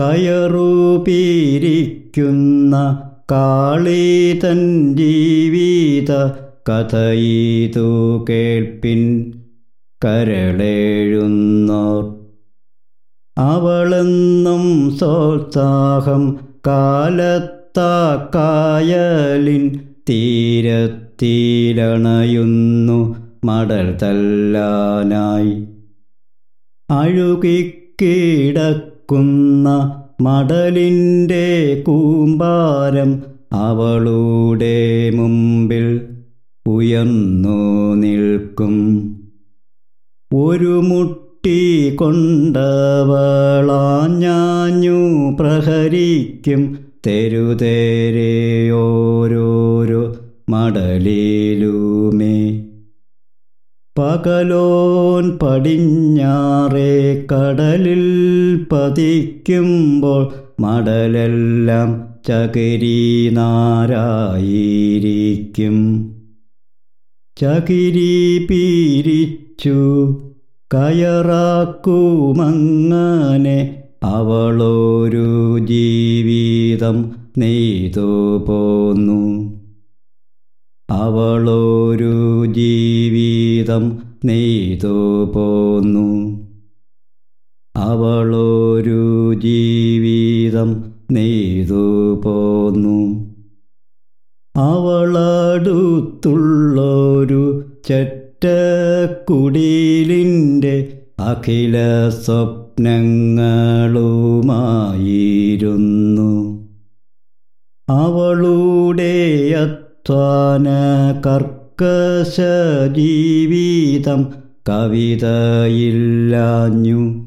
കയറുപീരിക്കുന്ന കാളീതൻ ജീവിത കഥയിതു കേൾപ്പിൻ കരളേഴുന്നോർ. അവളെന്നും സോത്സാഹം കാലത്താക്കായലിൻ തീരത്തിലണയുന്നു മടൽ തല്ലാനായി. അഴുകിക്കിടക്കുന്ന മടലിന്റെ കൂമ്പാരം അവളുടെ മുമ്പിൽ ഉയർന്നു നിൽക്കും. ഒരു മുട്ടി കൊണ്ടവളാഞ്ഞാഞ്ഞു പ്രഹരിക്കും. തെരുതേരെ ഓരോരോ പകലോൻ പടിഞ്ഞാറേ കടലിൽ പതിക്കുമ്പോൾ മടലെല്ലാം ചകിരി നാരായിരിക്കും. ചകിരി പീരിച്ചു കയറാക്കുമങ്ങനെ അവളൊരു ജീവിതം നെയ്തു പോന്നു. അവളോ നെയ്തു പോന്നു അവളൊരു ജീവിതം നെയ്തു പോന്നു അവളടുത്തുള്ളൊരു ചെറ്റക്കുടിലിന്റെ അഖില സ്വപ്നങ്ങളുമായിരുന്നു അവളുടെ അധ്വാന കർക്കശ ജീവിതം കവിതയില്ലാഞ്ഞു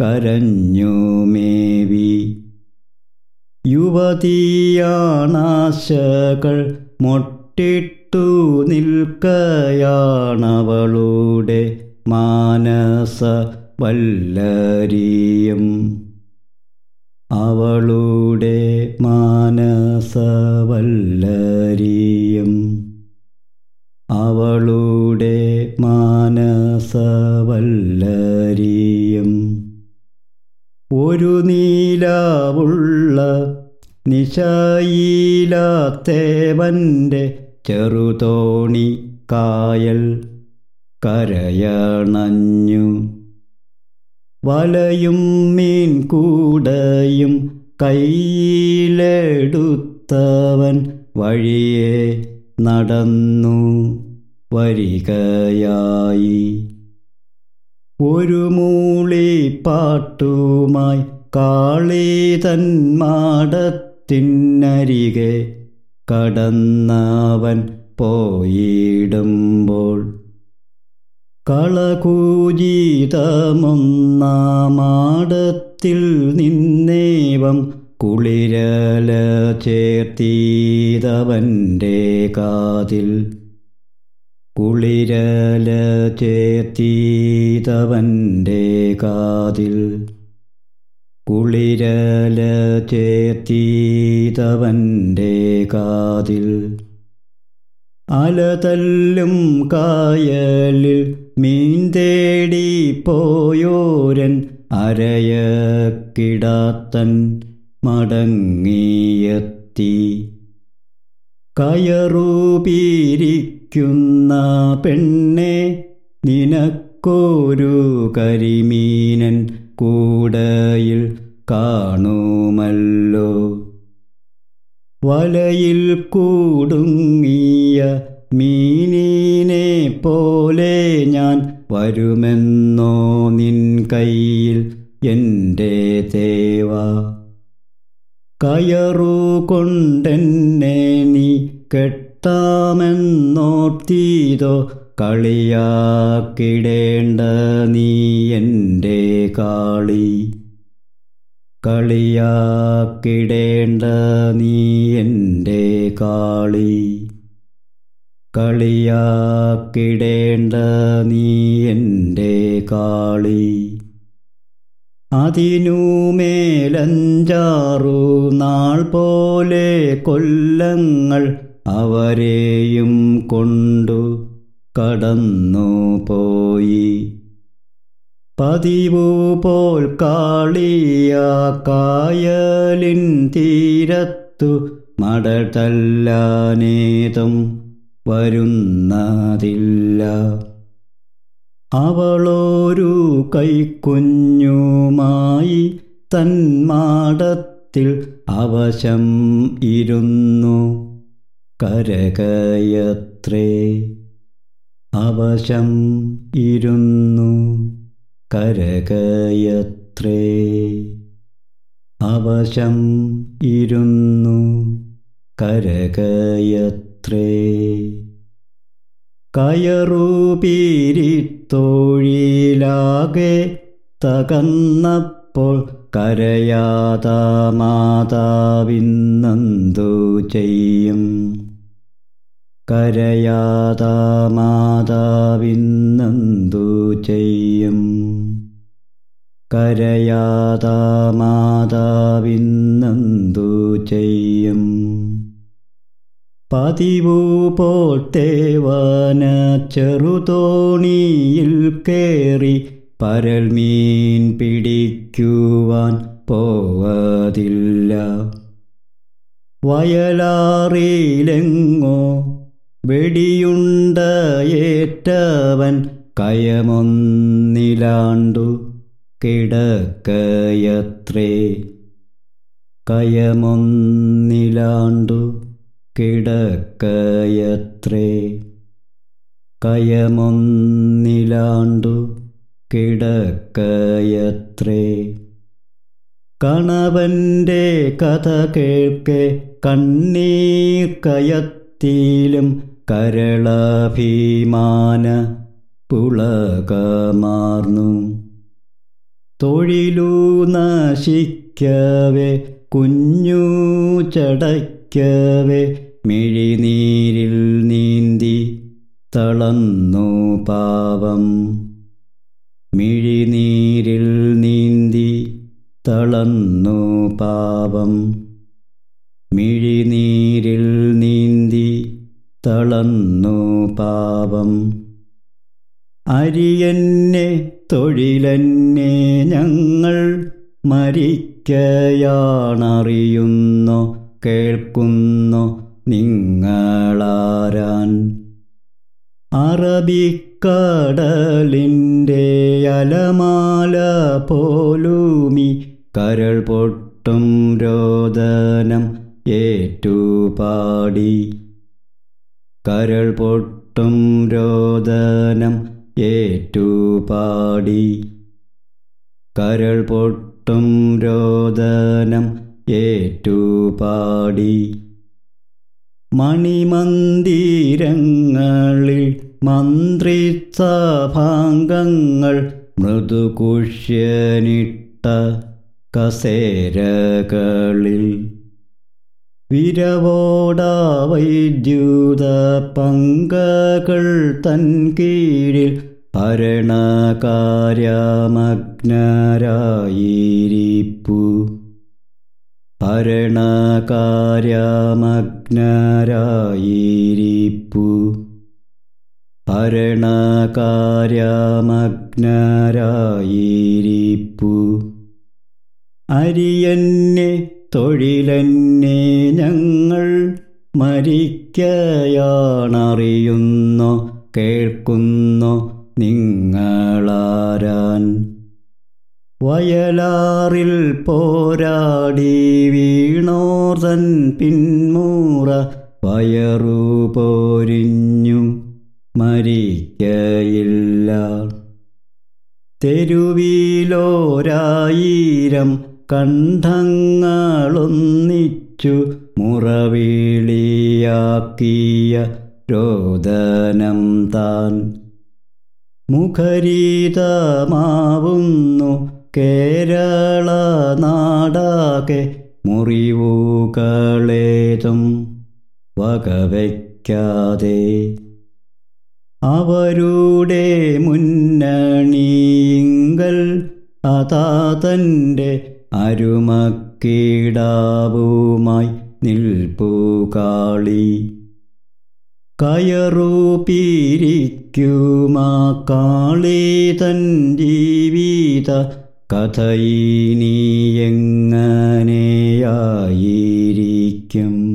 കരഞ്ഞു മേവി. യുവതിയാണാശകൾ മൊട്ടിട്ടു നിൽക്കയാണവളുടെ മാനസ വല്ലരിയും അവളുടെ മാനസ മാനസ വല്ലരിയും. ഒരു നീലാവുള്ള നിശയിലാത്തേവന്റെ ചെറുതോണി കായൽ കരയണഞ്ഞു. വലയും മീൻകൂടയും കയ്യിലെടുത്തവൻ വഴിയെ നടന്നു വരികയായി. ഒരു മൂളിപ്പാട്ടുമായി കാളി മാടത്തിനരികെ കടന്നവൻ പോയിടുമ്പോൾ. കളകൂജിതമൊന്നാമാടത്തിൽ നിന്നേവം കുളിരല ചേർത്തീതവന്റെ കാതിൽ. കുളിരല ചേർത്തീതവന്റെ കാതിൽ. കുളിരല ചേർത്തീതവന്റെ കാതിൽ. അലതല്ലും കായലിൽ മീൻ തേടി പോയോരൻ അരയക്കിടാത്തൻ മടങ്ങിയെത്തി. കയറുപീരിക്കുന്ന പെണ്ണെ നിനക്കോരു കരിമീനൻ കൂടയിൽ കാണുമല്ലോ. വലയിൽ കൂടുങ്ങിയ മീനിനെ പോലെ ഞാൻ വരുമെന്നോ നിൻ കയ്യിൽ എന്റെ തേവ. കയറു കൊണ്ടെന്നെ നീ കെട്ടാമെന്നോർത്തീതോ കളിയാക്കിടേണ്ട നീ എന്റെ കാളി. കളിയാക്കിടേണ്ട നീ എന്റെ കാളി. കളിയാക്കിടേണ്ട നീ എന്റെ കാളി. അതിനുമേലഞ്ചാറു നാൾ പോലെ കൊല്ലങ്ങൾ അവരെയും കൊണ്ടു കടന്നു പോയി. പതിവു പോൽ കാളിയ കായലിൻ തീരത്തു മടതല്ലാനേതും വരുന്നതില്ല. അവളൊരു കൈക്കുഞ്ഞുമായി തന്മാടത്തിൽ അവശം ഇരുന്നു. കരകയത്രേ. അവശം ഇരുന്നു കരകയത്രേ. അവശം ഇരുന്നു കരകയത്രേ. കയറുപീരിത്തൊഴിലാകെ തകന്നപ്പോൾ കരയാതാ മാതാവിന്നന്തു ചെയ്യും. കരയാത മാതാവിന്നന്തു ചെയ്യും. കരയാതാമാതാവിന്നു ചെയ്യും. പതിവു പോൽ തേവന ചെറുതോണിയിൽ കേറി പരൽ മീൻ പിടിക്കുവാൻ പോവതില്ല. വയലാറിയിലെങ്ങോ വെടിയുണ്ട ഏറ്റവൻ കയമൊന്നിലാണ്ടു കിടക്കയത്രേ. കയമൊന്നിലാണ്ടു കിടക്കയത്രേ. കയമൊന്നിലാണ്ടു കിടക്കയത്രേ. കണവന്റെ കഥ കേൾക്കെ കണ്ണീർ കയത്തിലും കരളഭിമാന പുളകമാർന്നു. തൊഴിലു നശിക്കവേ കുഞ്ഞു ചടയ്ക്കവേ മിഴിനീരിൽ നീന്തി തളന്നു പാവം. മിഴിനീരിൽ നീന്തി തളന്നു പാവം. തളന്നു പാപം. അരിയന്നെ തൊഴിലെന്നെ ഞങ്ങൾ മരിക്കയാണറിയുന്നു കേൾക്കുന്നു നിങ്ങളാരാൻ. അറബിക്കടലിന്റെ അലമാല പോലൂമി കരൾ പൊട്ടും രോദനം ഏറ്റുപാടി. കരൾ പൊട്ടും രോദനം ഏറ്റുപാടി. കരൾ പൊട്ടും രോദനം ഏറ്റുപാടി. മണിമന്ദിരങ്ങളിൽ മന്ത്രിസഭാംഗങ്ങൾ മൃദുകുഷ്യനിട്ട കസേരകളിൽ വിരവോട വൈദ്യുത പങ്കകൾ തൻ കീഴിൽ ഭരണകാര്യമഗ്നരായിരിപ്പു. ഭരണകാര്യമഗ്നരായിരിപ്പു. ഭരണകാര്യമഗ്നരായിരിപ്പു. അരിയന്നെ തൊഴിലെന്നെ ഞങ്ങൾ മരിക്കയാണറിയുന്നു? കേൾക്കുന്നു നിങ്ങളാരാൻ? വയലാറിൽ പോരാടി വീണോർതൻ പിന്മൂറ വയറു പോരിഞ്ഞു മരിക്കയില്ല. തെരുവിലോരായിരം കണ്ഠങ്ങളൊന്നിച്ചു മുറവിളിയാക്കിയ രോദനം താൻ. മുഖരീതമാവുന്നു കേരള നാടാകെ മുറിവുകളേതും വകവയ്ക്കാതെ. അവരുടെ മുന്നണിയിങ്കൽ അതാ തന്റെ അരുമക്കീടാവുമായി നിൽപ്പു കാളി. പിരിക്കുമാ കാളി തൻ ജീവിത കഥയിനി എങ്ങനെയായിരിക്കും?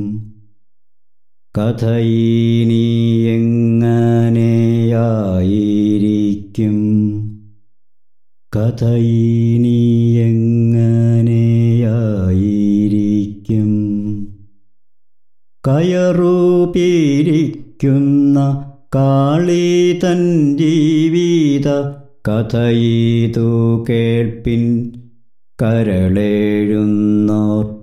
കഥയിനി എങ്ങനെയായിരിക്കും? കഥയിനി കയറു പീരിക്കുന്ന കാളി തൻ ജീവിത കഥയീതു കേൾപ്പിൻ കരളേഴുന്നോർ.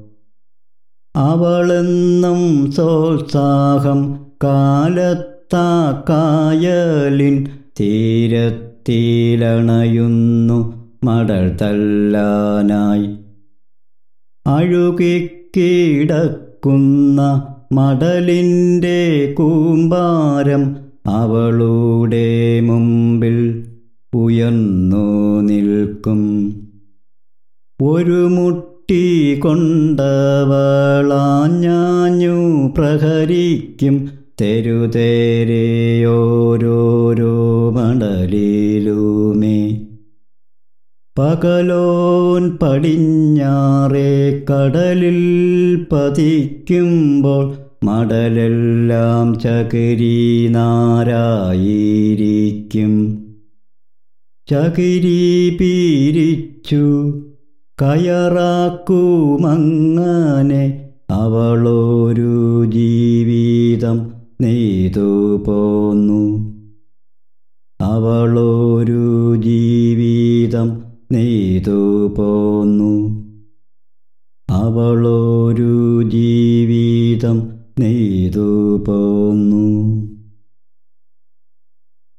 അവളെന്നും സോത്സാഹം കാലത്താ കായലിൻ തീരത്തിലണയുന്നു മടൽ തല്ലാനായി. അഴുകിക്കിടക്കുന്ന മടലിന്റെ കൂമ്പാരം അവളുടെ മുമ്പിൽ ഉയർന്നു നിൽക്കും. ഒരു മുട്ടി കൊണ്ടവളാഞ്ഞാഞ്ഞു പ്രഹരിക്കും. തെരുതേരെയോരോരോ മടലിലുമേ പകലോൻ പടിഞ്ഞാറേ കടലിൽ പതിക്കുമ്പോൾ മടലെല്ലാം ചകിരി നാരായിരിക്കും. ചകിരി പീരിച്ചു കയറാക്കുമങ്ങനെ അവളൊരു ജീവിതം നെയ്തു പോന്നു. അവളോ